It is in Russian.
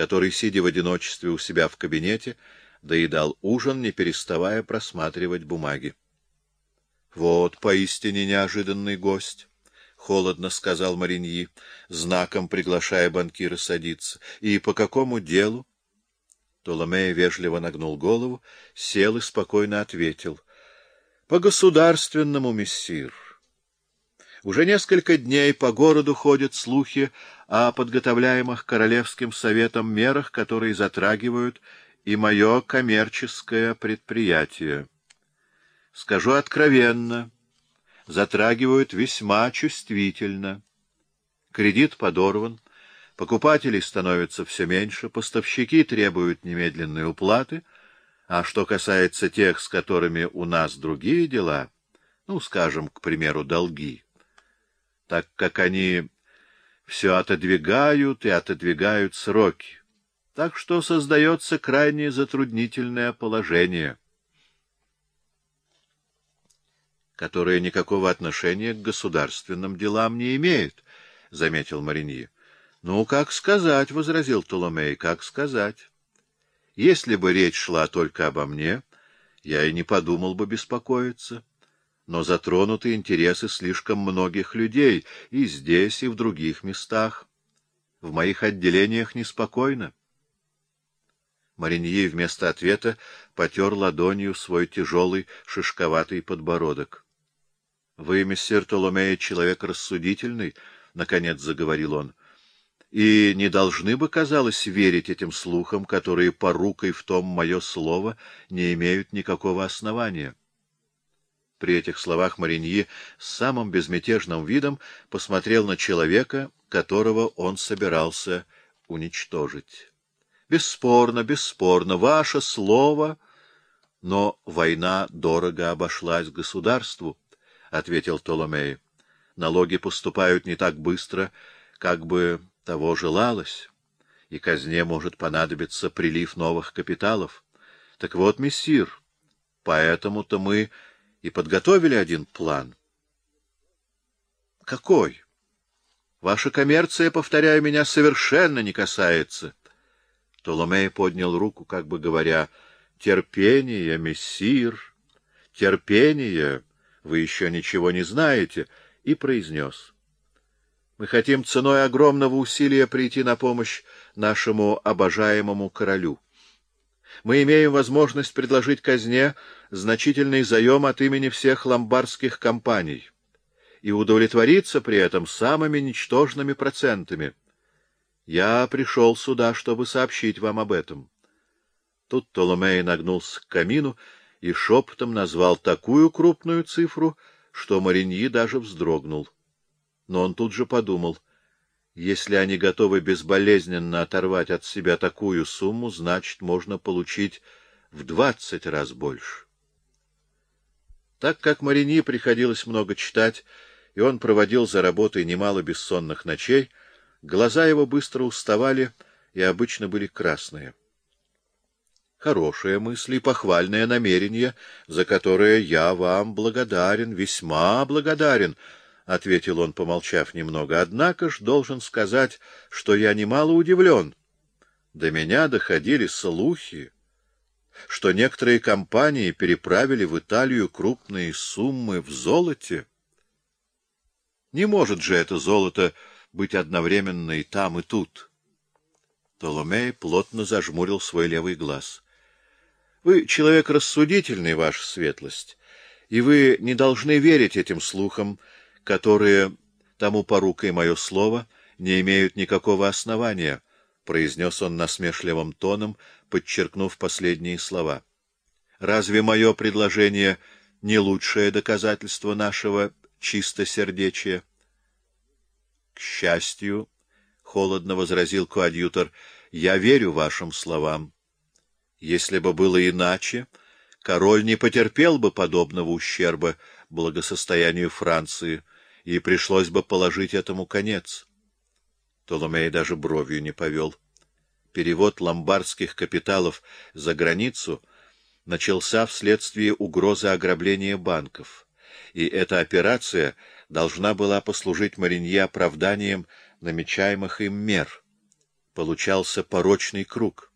который, сидя в одиночестве у себя в кабинете, доедал ужин, не переставая просматривать бумаги. — Вот поистине неожиданный гость, — холодно сказал Мариньи, знаком приглашая банкира садиться. — И по какому делу? Толомея вежливо нагнул голову, сел и спокойно ответил. — По государственному, мессир. Уже несколько дней по городу ходят слухи о подготовляемых Королевским советом мерах, которые затрагивают и мое коммерческое предприятие. Скажу откровенно, затрагивают весьма чувствительно. Кредит подорван, покупателей становится все меньше, поставщики требуют немедленной уплаты, а что касается тех, с которыми у нас другие дела, ну, скажем, к примеру, долги, так как они все отодвигают и отодвигают сроки, так что создается крайне затруднительное положение, которое никакого отношения к государственным делам не имеет, — заметил Мариньи. — Ну, как сказать, — возразил Толомей, — как сказать. Если бы речь шла только обо мне, я и не подумал бы беспокоиться. — но затронуты интересы слишком многих людей и здесь, и в других местах. В моих отделениях неспокойно. Мариньи вместо ответа потер ладонью свой тяжелый шишковатый подбородок. — Вы, мессир Толомея, человек рассудительный, — наконец заговорил он, — и не должны бы, казалось, верить этим слухам, которые порукой в том мое слово не имеют никакого основания. При этих словах Мариньи с самым безмятежным видом посмотрел на человека, которого он собирался уничтожить. — Бесспорно, бесспорно, ваше слово... — Но война дорого обошлась государству, — ответил Толомей. — Налоги поступают не так быстро, как бы того желалось, и казне может понадобиться прилив новых капиталов. Так вот, мессир, поэтому-то мы и подготовили один план. — Какой? Ваша коммерция, повторяю, меня совершенно не касается. Толомей поднял руку, как бы говоря, «Терпение, мессир, терпение, вы еще ничего не знаете», и произнес. «Мы хотим ценой огромного усилия прийти на помощь нашему обожаемому королю» мы имеем возможность предложить казне значительный заем от имени всех ломбардских компаний и удовлетвориться при этом самыми ничтожными процентами. Я пришел сюда, чтобы сообщить вам об этом. Тут Толомей нагнулся к камину и шепотом назвал такую крупную цифру, что Мариньи даже вздрогнул. Но он тут же подумал — если они готовы безболезненно оторвать от себя такую сумму, значит, можно получить в двадцать раз больше. Так как Марини приходилось много читать, и он проводил за работой немало бессонных ночей, глаза его быстро уставали и обычно были красные. Хорошие мысли и похвальное намерение, за которое я вам благодарен, весьма благодарен, — ответил он, помолчав немного. — Однако ж должен сказать, что я немало удивлен. До меня доходили слухи, что некоторые компании переправили в Италию крупные суммы в золоте. Не может же это золото быть одновременно и там, и тут. Толомей плотно зажмурил свой левый глаз. — Вы человек рассудительный, ваша светлость, и вы не должны верить этим слухам, — которые, тому порукой мое слово, не имеют никакого основания, — произнес он насмешливым тоном, подчеркнув последние слова. — Разве мое предложение не лучшее доказательство нашего чистосердечия? — К счастью, — холодно возразил коадьютор, — я верю вашим словам. Если бы было иначе, король не потерпел бы подобного ущерба благосостоянию Франции, и пришлось бы положить этому конец. Толомей даже бровью не повел. Перевод ломбардских капиталов за границу начался вследствие угрозы ограбления банков, и эта операция должна была послужить Маринье оправданием намечаемых им мер. Получался порочный круг.